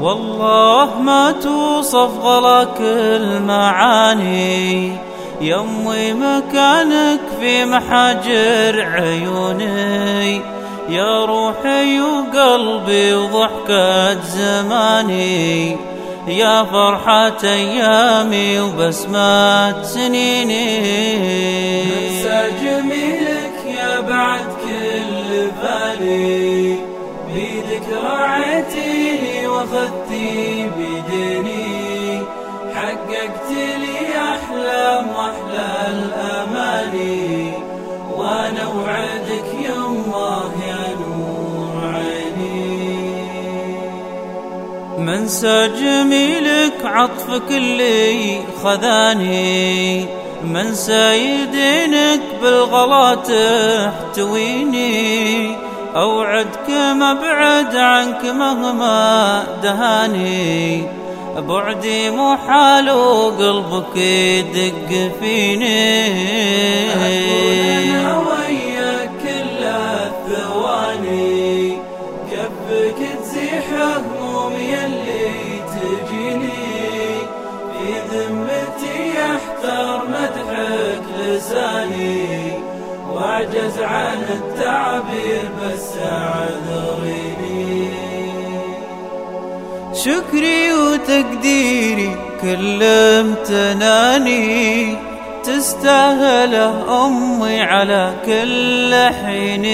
والله ما توصف غلاك المعاني. يمي مكانك في محاجر عيوني. يا روحي وقلبي وضحكة زماني. يا فرحة أيامي وبسمة سنيني. انسى جميلك يا بعد كل بالي بيدك رعيتيني واخذتي بيديني حققت لي أحلام وأحلى الأماني وأنا وعدك يمه يا نور عيني. منسى جميلك عطفك اللي خذاني. منسى يدينك بالغلا تحتويني أوعدك ما بعد عنك مهما دهاني. بعدي محال وقلبك يدق فيني. أنا وياك كل الثواني. كفك تزيح همومي اللي تجيني. في ذمتي يحتار مدحك لساني. واعجز عن التعبير بس اعذريني شكري وتقديري كل امتناني تستاهله أمي على كل حين